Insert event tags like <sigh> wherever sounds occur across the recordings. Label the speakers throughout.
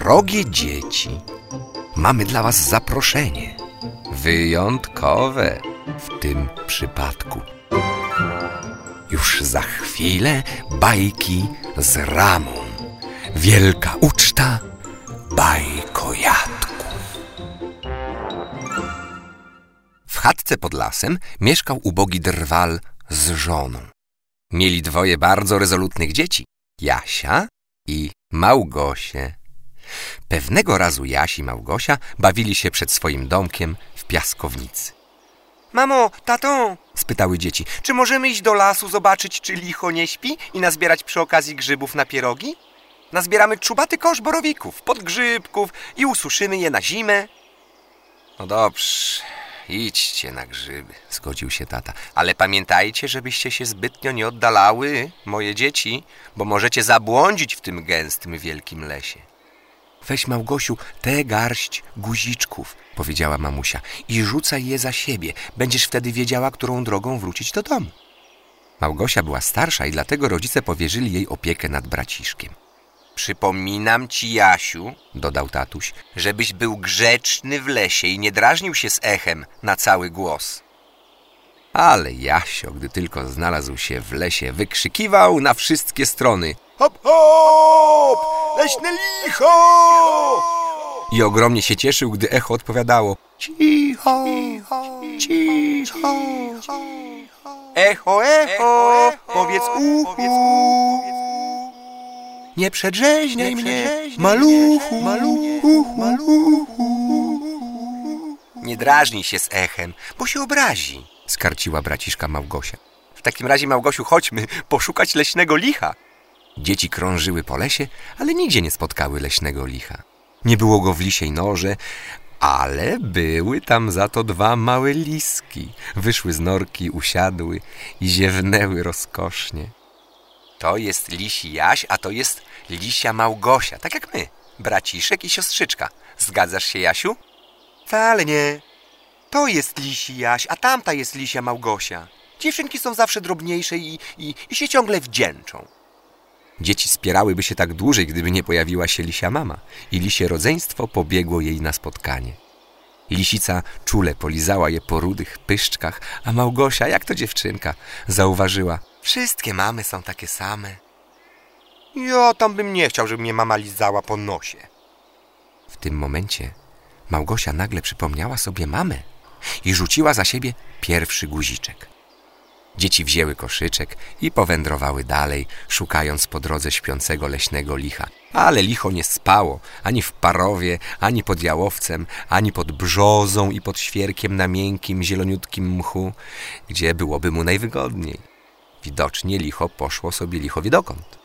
Speaker 1: Drogie dzieci, mamy dla was zaproszenie. Wyjątkowe w tym przypadku. Już za chwilę bajki z ramą. Wielka uczta bajkojatków. W chatce pod lasem mieszkał ubogi drwal z żoną. Mieli dwoje bardzo rezolutnych dzieci, Jasia i Małgosię. Pewnego razu Jaś i Małgosia bawili się przed swoim domkiem w piaskownicy.
Speaker 2: Mamo, tato, spytały dzieci, czy możemy iść do lasu zobaczyć, czy licho nie śpi i nazbierać przy okazji grzybów na pierogi? Nazbieramy czubaty kosz borowików, podgrzybków i ususzymy je na zimę.
Speaker 1: No dobrze, idźcie na grzyby, zgodził się tata. Ale pamiętajcie, żebyście się zbytnio nie oddalały, moje dzieci, bo możecie zabłądzić w tym gęstym, wielkim lesie. Weź, Małgosiu, tę garść guziczków, powiedziała mamusia, i rzucaj je za siebie. Będziesz wtedy wiedziała, którą drogą wrócić do domu. Małgosia była starsza i dlatego rodzice powierzyli jej opiekę nad braciszkiem. Przypominam ci, Jasiu, dodał tatuś, żebyś był grzeczny w lesie i nie drażnił się z echem na cały głos. Ale Jasio, gdy tylko znalazł się w lesie, wykrzykiwał na wszystkie strony.
Speaker 2: Hop, hop! Leśne licho!
Speaker 1: I ogromnie się cieszył, gdy echo odpowiadało. Cicho, cicho,
Speaker 2: Echo, echo, powiedz uhu.
Speaker 1: Nie przedrzeźniaj mnie, maluchu, maluchu, maluchu. Nie drażnij się z echem, bo się obrazi, skarciła braciszka Małgosia. W takim razie, Małgosiu, chodźmy poszukać leśnego licha. Dzieci krążyły po lesie, ale nigdzie nie spotkały leśnego licha. Nie było go w lisiej norze, ale były tam za to dwa małe liski. Wyszły z norki, usiadły i ziewnęły rozkosznie. To jest lisi Jaś, a to jest lisia Małgosia, tak jak my, braciszek i siostrzyczka. Zgadzasz się, Jasiu?
Speaker 2: Wcale nie. To jest lisi Jaś, a tamta jest lisia Małgosia. Dziewczynki są zawsze drobniejsze i, i, i się ciągle wdzięczą.
Speaker 1: Dzieci spierałyby się tak dłużej, gdyby nie pojawiła się lisia mama i lisie rodzeństwo pobiegło jej na spotkanie. Lisica czule polizała je po rudych pyszczkach, a Małgosia, jak to dziewczynka, zauważyła Wszystkie mamy są takie same.
Speaker 2: Ja tam bym nie chciał, żeby mnie mama lizała po nosie.
Speaker 1: W tym momencie Małgosia nagle przypomniała sobie mamę i rzuciła za siebie pierwszy guziczek. Dzieci wzięły koszyczek i powędrowały dalej, szukając po drodze śpiącego leśnego licha. Ale licho nie spało, ani w parowie, ani pod jałowcem, ani pod brzozą i pod świerkiem na miękkim, zieloniutkim mchu, gdzie byłoby mu najwygodniej. Widocznie licho poszło sobie lichowie dokąd.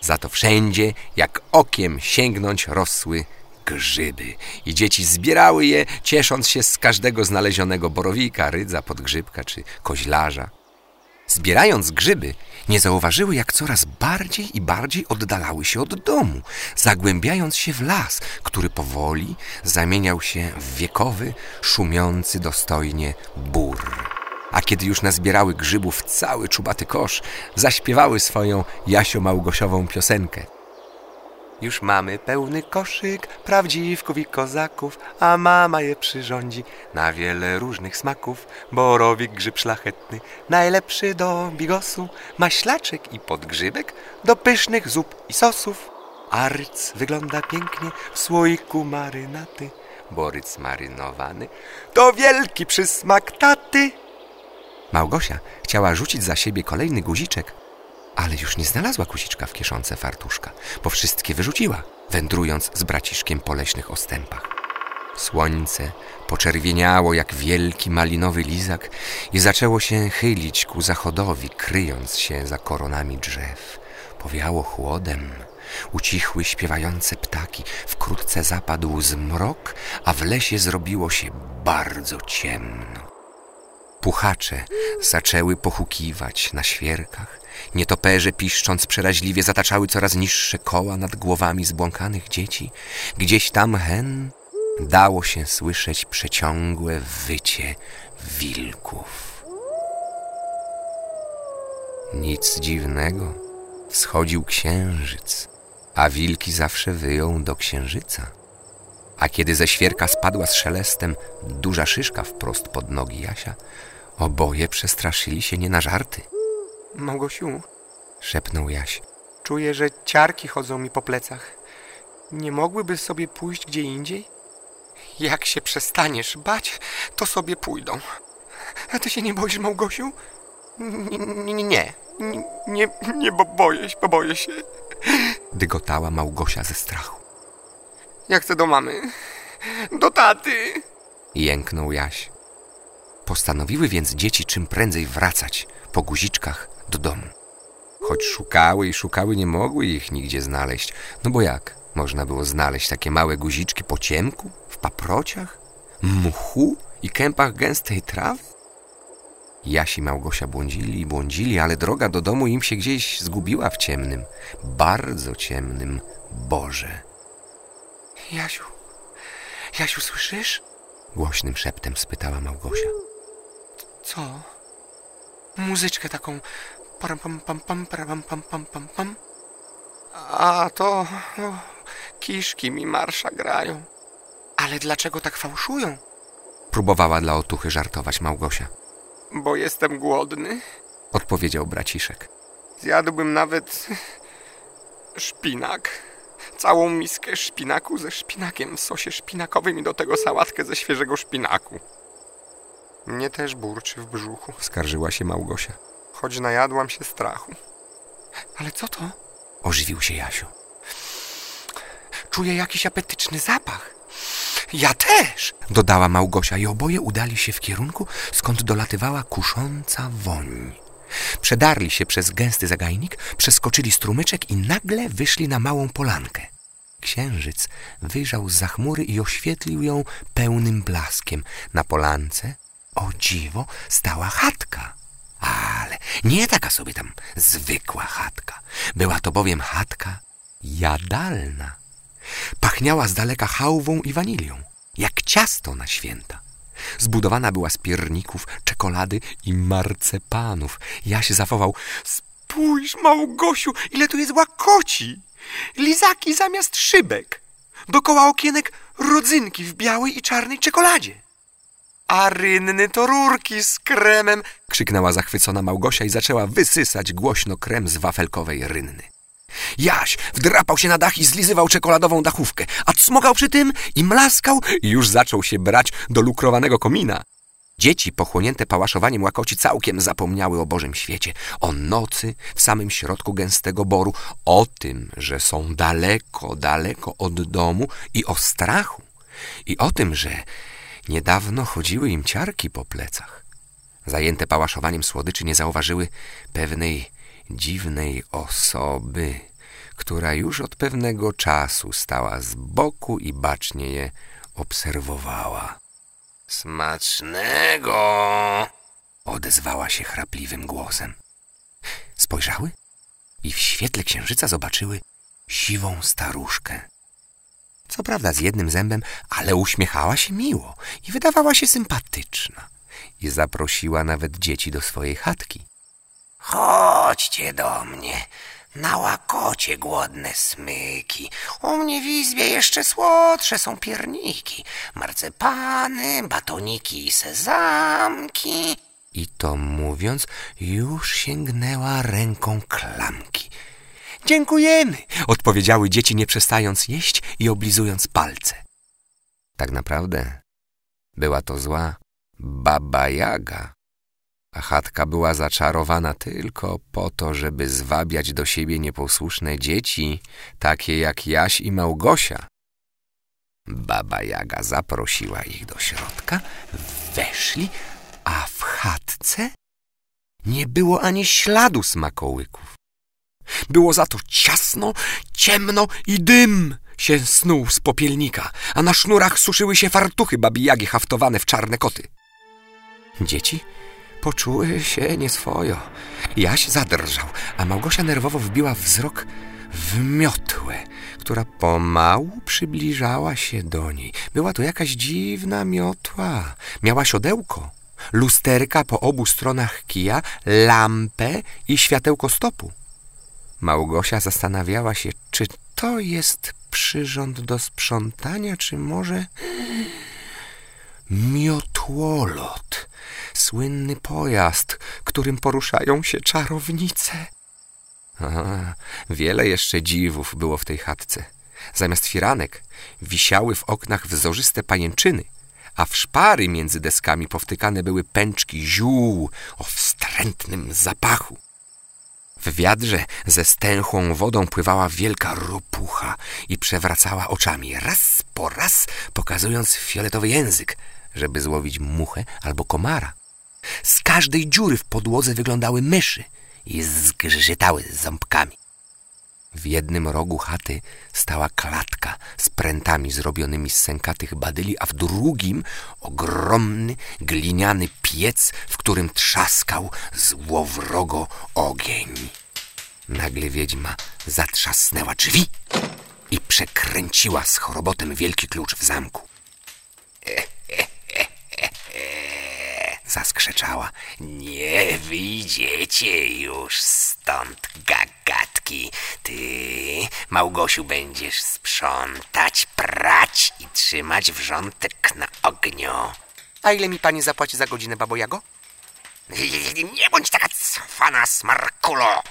Speaker 1: Za to wszędzie, jak okiem sięgnąć, rosły grzyby. I dzieci zbierały je, ciesząc się z każdego znalezionego borowika, rydza, podgrzybka czy koźlarza. Zbierając grzyby, nie zauważyły, jak coraz bardziej i bardziej oddalały się od domu, zagłębiając się w las, który powoli zamieniał się w wiekowy, szumiący dostojnie bór. A kiedy już nazbierały grzybów cały czubaty kosz, zaśpiewały swoją Jasio-Małgosiową piosenkę. Już mamy pełny koszyk prawdziwków i kozaków, a mama je przyrządzi na wiele różnych smaków. Borowik, grzyb szlachetny, najlepszy do bigosu, maślaczek i podgrzybek do pysznych zup i sosów. Arc wygląda pięknie w słoiku marynaty, boryc marynowany to wielki przysmak taty. Małgosia chciała rzucić za siebie kolejny guziczek, ale już nie znalazła guziczka w kieszonce fartuszka, bo wszystkie wyrzuciła, wędrując z braciszkiem po leśnych ostępach. Słońce poczerwieniało jak wielki malinowy lizak i zaczęło się chylić ku zachodowi, kryjąc się za koronami drzew. Powiało chłodem, ucichły śpiewające ptaki, wkrótce zapadł zmrok, a w lesie zrobiło się bardzo ciemno. Puchacze zaczęły pochukiwać na świerkach. Nietoperze piszcząc przeraźliwie zataczały coraz niższe koła nad głowami zbłąkanych dzieci. Gdzieś tam hen dało się słyszeć przeciągłe wycie wilków. Nic dziwnego, wschodził księżyc a wilki zawsze wyją do księżyca. A kiedy ze świerka spadła z szelestem duża szyszka wprost pod nogi Jasia, oboje przestraszyli się nie na żarty.
Speaker 2: Małgosiu,
Speaker 1: Szepnął Jaś.
Speaker 2: czuję, że ciarki chodzą mi po plecach. Nie mogłyby sobie pójść gdzie indziej? Jak się przestaniesz bać, to sobie pójdą. A ty się nie boisz, Małgosiu? Nie, nie, nie, nie, nie bo boję się, bo boję się.
Speaker 1: Dygotała Małgosia ze strachu.
Speaker 2: Ja chcę do mamy, do taty.
Speaker 1: Jęknął Jaś. Postanowiły więc dzieci czym prędzej wracać po guziczkach do domu. Choć szukały i szukały, nie mogły ich nigdzie znaleźć. No bo jak można było znaleźć takie małe guziczki po ciemku, w paprociach, mchu i kępach gęstej trawy? Jaś i Małgosia błądzili i błądzili, ale droga do domu im się gdzieś zgubiła w ciemnym, bardzo ciemnym Boże.
Speaker 2: Jasiu, Jasiu, słyszysz?
Speaker 1: Głośnym szeptem spytała Małgosia.
Speaker 2: Co? Muzyczkę taką. Param pam pam pam param pam pam pam pam. A to. No, kiszki mi marsza grają. Ale dlaczego tak fałszują?
Speaker 1: Próbowała dla otuchy żartować Małgosia.
Speaker 2: Bo jestem głodny.
Speaker 1: Odpowiedział braciszek.
Speaker 2: Zjadłbym nawet. szpinak. Całą miskę szpinaku ze szpinakiem w sosie szpinakowym i do tego sałatkę ze świeżego szpinaku. Mnie też burczy w brzuchu,
Speaker 1: Skarżyła się Małgosia.
Speaker 2: Choć najadłam się strachu. Ale co to?
Speaker 1: Ożywił się Jasiu.
Speaker 2: Czuję jakiś apetyczny zapach. Ja też!
Speaker 1: Dodała Małgosia i oboje udali się w kierunku, skąd dolatywała kusząca woń. Przedarli się przez gęsty zagajnik, przeskoczyli strumyczek i nagle wyszli na małą polankę. Księżyc wyjrzał z za chmury i oświetlił ją pełnym blaskiem. Na polance, o dziwo, stała chatka. Nie taka sobie tam zwykła chatka. Była to bowiem chatka jadalna. Pachniała z daleka chałwą i wanilią, jak ciasto na święta. Zbudowana była z pierników, czekolady i marcepanów. Jaś zawołał,
Speaker 2: Spójrz, Małgosiu, ile tu jest łakoci! Lizaki zamiast szybek. Dokoła okienek rodzynki w białej i czarnej czekoladzie. A rynny to rurki z kremem.
Speaker 1: krzyknęła zachwycona Małgosia i zaczęła wysysać głośno krem z wafelkowej rynny. Jaś wdrapał się na dach i zlizywał czekoladową dachówkę, a cmokał przy tym i mlaskał i już zaczął się brać do lukrowanego komina. Dzieci, pochłonięte pałaszowaniem łakoci, całkiem zapomniały o Bożym świecie, o nocy w samym środku gęstego boru, o tym, że są daleko, daleko od domu i o strachu, i o tym, że niedawno chodziły im ciarki po plecach. Zajęte pałaszowaniem słodyczy nie zauważyły pewnej dziwnej osoby, która już od pewnego czasu stała z boku i bacznie je obserwowała. Smacznego! odezwała się chrapliwym głosem. Spojrzały i w świetle księżyca zobaczyły siwą staruszkę. Co prawda z jednym zębem, ale uśmiechała się miło i wydawała się sympatyczna. I zaprosiła nawet dzieci do swojej chatki. Chodźcie do mnie, na łakocie głodne smyki. U mnie w izbie jeszcze słodsze są pierniki, marcepany, batoniki i sezamki. I to mówiąc, już sięgnęła ręką klamki. Dziękujemy, odpowiedziały dzieci, nie przestając jeść i oblizując palce. Tak naprawdę była to zła baba Jaga a chatka była zaczarowana tylko po to, żeby zwabiać do siebie nieposłuszne dzieci, takie jak Jaś i Małgosia. Baba Jaga zaprosiła ich do środka, weszli, a w chatce nie było ani śladu smakołyków. Było za to ciasno, ciemno i dym się snuł z popielnika, a na sznurach suszyły się fartuchy babi Jagi haftowane w czarne koty. Dzieci poczuły się nieswojo. Jaś zadrżał, a Małgosia nerwowo wbiła wzrok w miotłę, która pomału przybliżała się do niej. Była to jakaś dziwna miotła. Miała siodełko, lusterka po obu stronach kija, lampę i światełko stopu. Małgosia zastanawiała się, czy to jest przyrząd do sprzątania, czy może miotłolot, słynny pojazd, którym poruszają się czarownice. Aha, wiele jeszcze dziwów było w tej chatce. Zamiast firanek wisiały w oknach wzorzyste pajęczyny, a w szpary między deskami powtykane były pęczki ziół o wstrętnym zapachu. W wiadrze ze stęchłą wodą pływała wielka ropucha i przewracała oczami, raz po raz pokazując fioletowy język, żeby złowić muchę albo komara. Z każdej dziury w podłodze wyglądały myszy i zgrzytały ząbkami. W jednym rogu chaty stała klatka z prętami zrobionymi z sękatych badyli, a w drugim ogromny gliniany piec, w którym trzaskał złowrogo ogień. Nagle wiedźma zatrzasnęła drzwi i przekręciła z chorobotem wielki klucz w zamku. <laughs> Zaskrzeczała. Nie wyjdziecie już stąd, gagatki. Ty, Małgosiu, będziesz sprzątać, prać i trzymać wrzątek na ogniu.
Speaker 2: A ile mi pani zapłaci za godzinę, babo Jago?
Speaker 1: Nie bądź taka cwana, smarkulo!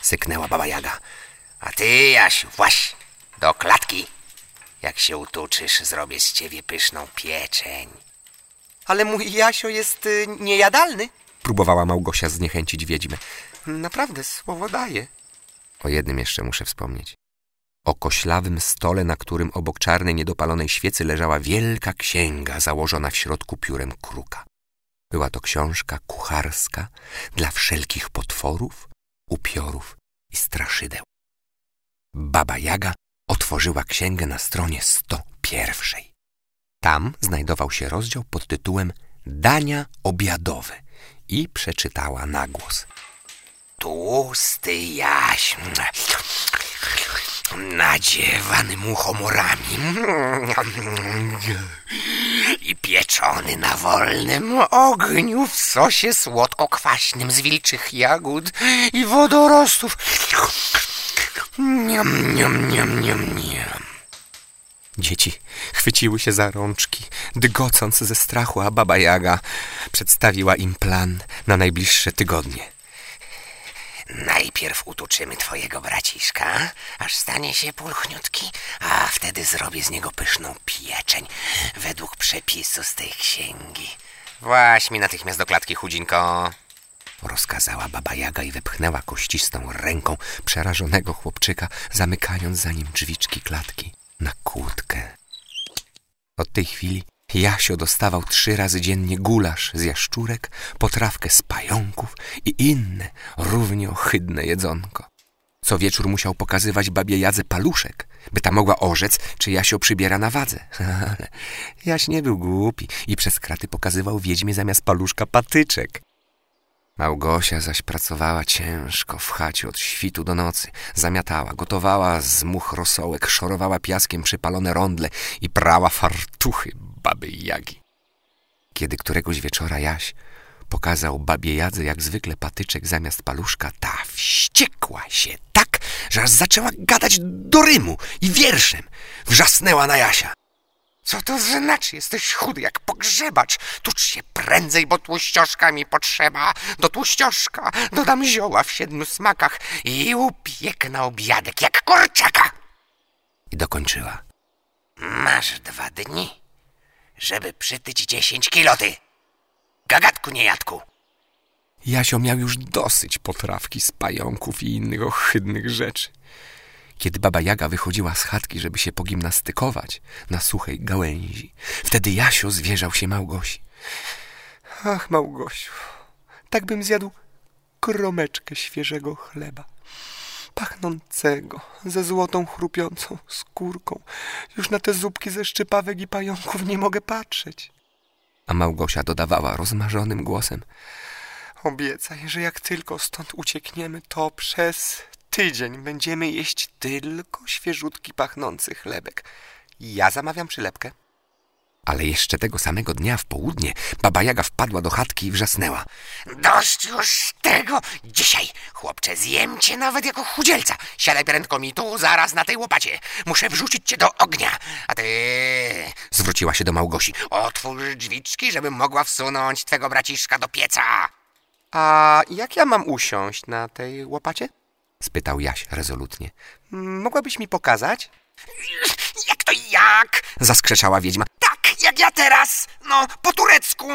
Speaker 1: Syknęła baba Jaga. A ty, Jasiu, właśnie, do klatki. Jak się utuczysz, zrobię z ciebie pyszną pieczeń.
Speaker 2: Ale mój Jasio jest y, niejadalny.
Speaker 1: Próbowała Małgosia zniechęcić wiedźmę.
Speaker 2: Naprawdę, słowo daję.
Speaker 1: O jednym jeszcze muszę wspomnieć. O koślawym stole, na którym obok czarnej, niedopalonej świecy leżała wielka księga założona w środku piórem kruka. Była to książka kucharska dla wszelkich potworów, upiorów i straszydeł. Baba Jaga otworzyła księgę na stronie 101. Tam znajdował się rozdział pod tytułem Dania obiadowe i przeczytała na głos. Tłusty jaś, nadziewany muchomorami i pieczony na wolnym ogniu w sosie słodko-kwaśnym z wilczych jagód i wodorostów. Niam, niam, niam, niam, niam. Dzieci chwyciły się za rączki, dygocąc ze strachu, a baba Jaga przedstawiła im plan na najbliższe tygodnie. Najpierw utuczymy twojego braciszka, aż stanie się pulchniutki, a wtedy zrobię z niego pyszną pieczeń według przepisu z tej księgi. Właś mi natychmiast do klatki, chudzinko. Rozkazała baba Jaga i wepchnęła kościstą ręką przerażonego chłopczyka, zamykając za nim drzwiczki klatki na kłódkę. Od tej chwili Jasio dostawał trzy razy dziennie gulasz z jaszczurek, potrawkę z pająków i inne, równie ohydne jedzonko. Co wieczór musiał pokazywać babie Jadze paluszek, by ta mogła orzec, czy Jasio przybiera na wadze. <laughs> Ale Jaś nie był głupi i przez kraty pokazywał wiedźmie zamiast paluszka patyczek. Małgosia zaś pracowała ciężko w chacie od świtu do nocy. Zamiatała, gotowała z much rosołek, szorowała piaskiem przypalone rondle i prała fartuchy baby Jagi. Kiedy któregoś wieczora Jaś pokazał babie Jadze jak zwykle patyczek zamiast paluszka, ta wściekła się tak, że aż zaczęła gadać do rymu i wierszem. Wrzasnęła na Jasia. Co to znaczy? Jesteś chudy jak pogrzebacz. Tucz się prędzej, bo tłuścioszka mi potrzeba. Do tłuścioszka dodam zioła w siedmiu smakach i upieknę obiadek jak kurczaka. I dokończyła. Masz dwa dni, żeby przytyć dziesięć kilo, ty. Gagatku niejadku. Jasio miał już dosyć potrawki z pająków i innych ohydnych rzeczy. Kiedy baba Jaga wychodziła z chatki, żeby się pogimnastykować na suchej gałęzi, wtedy Jasio zwierzał się Małgosi.
Speaker 2: Ach, Małgosiu, tak bym zjadł kromeczkę świeżego chleba, pachnącego, ze złotą chrupiącą skórką. Już na te zupki ze szczypawek i pająków nie mogę patrzeć.
Speaker 1: A Małgosia dodawała rozmarzonym głosem.
Speaker 2: Obiecaj, że jak tylko stąd uciekniemy, to przez tydzień będziemy jeść tylko świeżutki, pachnący chlebek. Ja zamawiam przylepkę.
Speaker 1: Ale jeszcze tego samego dnia w południe Baba Jaga wpadła do chatki i wrzasnęła.
Speaker 3: Dość już tego! Dzisiaj, chłopcze, zjem cię nawet jako chudzielca. Siadaj prędko mi tu, zaraz na tej łopacie. Muszę wrzucić cię do ognia. A ty...
Speaker 1: Zwróciła się do Małgosi.
Speaker 3: Otwórz drzwiczki, żebym mogła wsunąć twego braciszka do pieca.
Speaker 2: A jak ja mam usiąść na tej łopacie?
Speaker 1: Spytał Jaś rezolutnie.
Speaker 2: Mogłabyś mi pokazać?
Speaker 3: Jak to jak?
Speaker 1: Zaskrzeczała wiedźma.
Speaker 3: Tak, jak ja teraz. No, po turecku.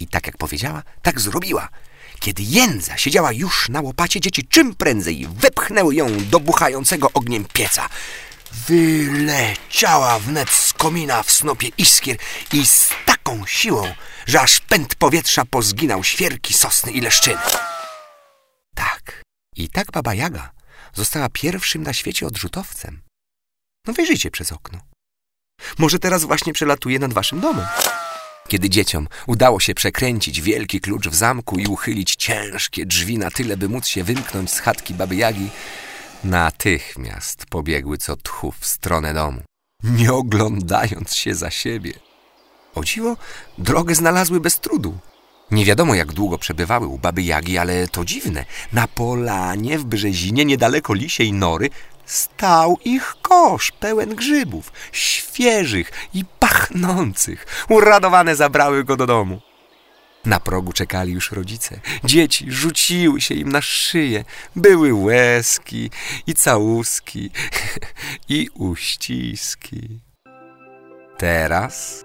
Speaker 1: I tak jak powiedziała, tak zrobiła. Kiedy Jędza siedziała już na łopacie, dzieci czym prędzej wepchnęły ją do buchającego ogniem pieca. Wyleciała wnet z komina w snopie iskier i z taką siłą, że aż pęd powietrza pozginał świerki, sosny i leszczyny. I tak Baba Jaga została pierwszym na świecie odrzutowcem. No wyjrzyjcie przez okno. Może teraz właśnie przelatuje nad waszym domem. Kiedy dzieciom udało się przekręcić wielki klucz w zamku i uchylić ciężkie drzwi na tyle, by móc się wymknąć z chatki Baby Jagi, natychmiast pobiegły co tchu w stronę domu, nie oglądając się za siebie. O dziwo, drogę znalazły bez trudu. Nie wiadomo, jak długo przebywały u Baby Jagi, ale to dziwne. Na polanie w Brzezinie, niedaleko Lisiej Nory, stał ich kosz pełen grzybów, świeżych i pachnących. Uradowane zabrały go do domu. Na progu czekali już rodzice. Dzieci rzuciły się im na szyję. Były łezki i całuski <laughs> i uściski. Teraz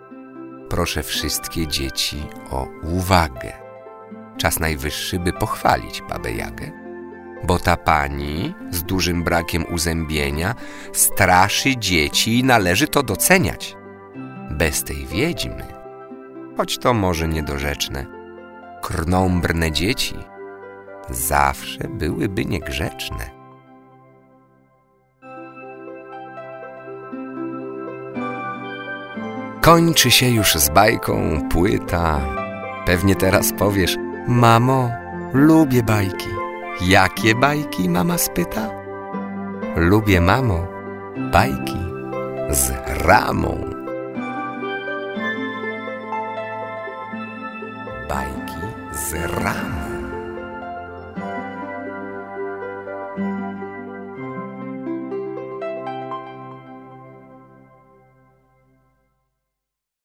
Speaker 1: proszę wszystkie dzieci o uwagę. Czas najwyższy, by pochwalić babę Jagę, bo ta pani z dużym brakiem uzębienia straszy dzieci i należy to doceniać. Bez tej wiedźmy, choć to może niedorzeczne, krnąbrne dzieci zawsze byłyby niegrzeczne. Kończy się już z bajką płyta. Pewnie teraz powiesz, mamo, lubię bajki. Jakie bajki, mama spyta? Lubię, mamo, bajki z ramą.